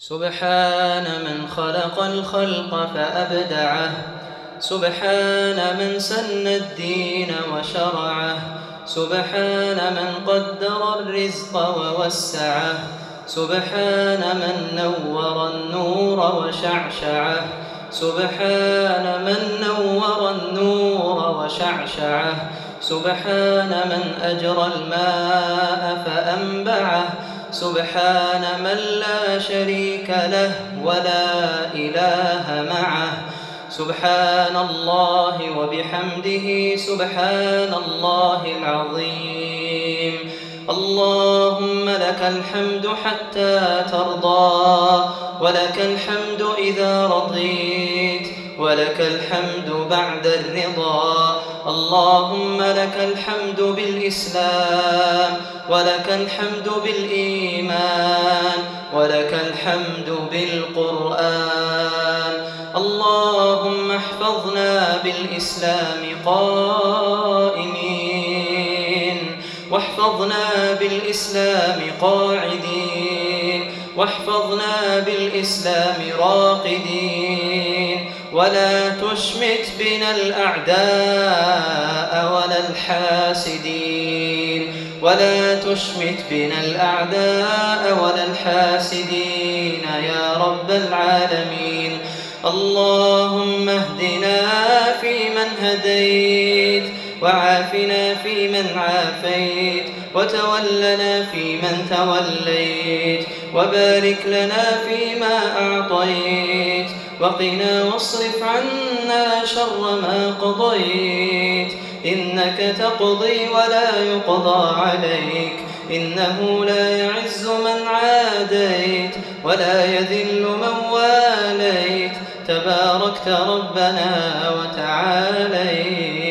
سبحان من خلق الخلق فأبدعه. سبحان من سن الدين وشرعه. سبحان من قدر الرزق ووسعه. سبحان من نور النور وشعشعه. سبحان من نور النور وشعشعه. سبحان من أجرى الماء فأنبعه. سبحان من لا شريك له ولا إله معه. سبحان الله وبحمده سبحان الله العظيم. اللهم لك الحمد حتى ترضى ولك الحمد إذا رضيت ولك الحمد بعد الرضا. اللهم لك الحمد بالإسلام ولك الحمد بالإيمان ولك الحمد بالقرآن. اللهم احفظنا بالإسلام قائمين واحفظنا بالإسلام قاعدين واحفظنا بالإسلام راقدين. ولا تشمت بنا الأعداء ولا الحاسدين. ولا تشمت بنا الأعداء ولا الحاسدين يا رب العالمين. اللهم اهدنا فيمن هديت وعافنا فيمن عافيت وتولنا فيمن توليت وبارك لنا فيما أعطيت وقنا واصرف عنا شر ما قضيت إنك تقضي ولا يقضى عليك إنه لا يعز من عاديت ولا يذل من واليت تباركت ربنا وتعاليت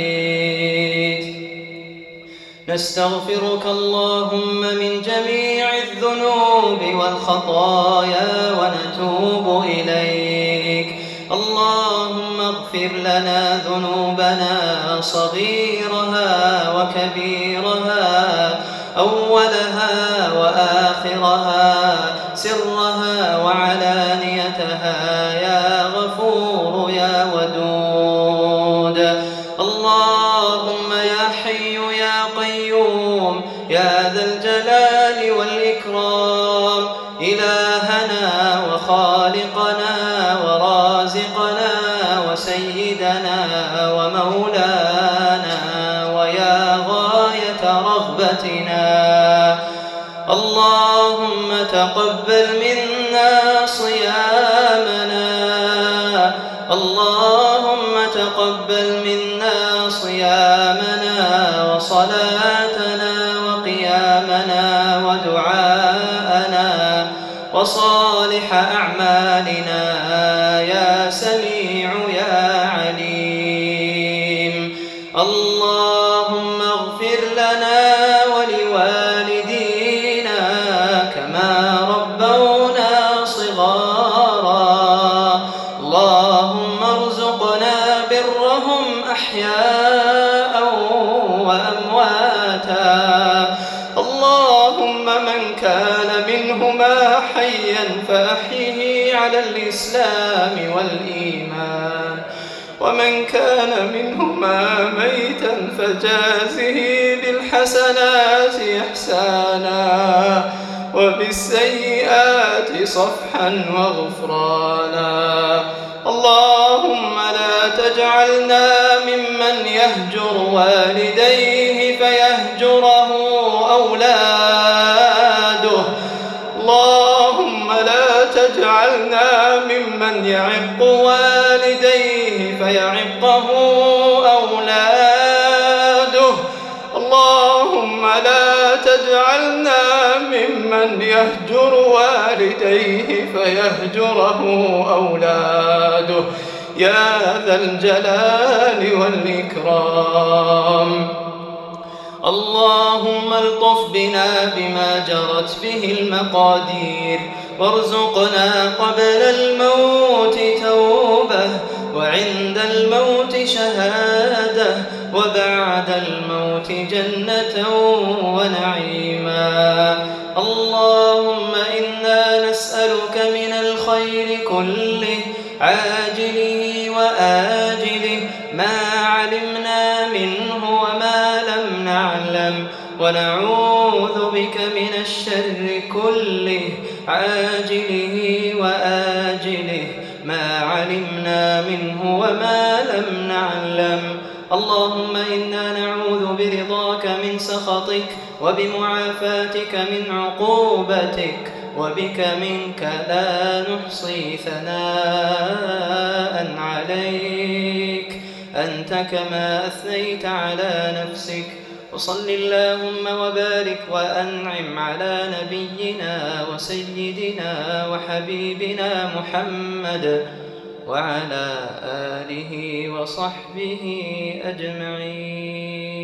نستغفرك اللهم من جميع الذنوب والخطايا ونتوب إليك. اللهم اغفر لنا ذنوبنا صغيرها وكبيرها أولها وآخرها سرها وعلانيتها يا غفور يا ودود. اللهم وخالقنا ورازقنا وسيدنا ومولانا ويا غاية رغبتنا. اللهم تقبل منا صيامنا. اللهم تقبل منا صيامنا وصلاتنا وقيامنا. وصالح أعمالنا. يا سميع يا عليم. اللهم اغفر لنا ولوالدينا كما ربونا صغارا. اللهم ارزقنا برهم أحياء من كان منهما حيا فأحيه على الإسلام والإيمان. ومن كان منهما ميتا فجازه بالحسنات إحسانا وبالسيئات صفحا وغفرانا. اللهم لا تجعلنا ممن يهجر والديه فيهجره أولاده تجعلنا ممن يعق والديه فيعقه أولاده. اللهم لا تجعلنا ممن يهجر والديه فيهجره أولاده. يا ذا الجلال والإكرام. اللهم الطف بنا بما جرت به المقادير. وارزقنا قبل الموت توبة وعند الموت شهادة وبعد الموت جنة ونعيما. اللهم إنا نسألك من الخير كله عاجله وآجله ما علمنا منه وما لم نعلم ونعوذ بك من الشر كله. عاجله وآجله ما علمنا منه وما لم نعلم. اللهم إنا نعوذ برضاك من سخطك وبمعافاتك من عقوبتك وبك منك لا نحصي ثناء عليك. أنت كما أثنيت على نفسك وصل اللهم وبارك وأنعم على نبينا وسيدنا وحبيبنا محمد وعلى آله وصحبه أجمعين.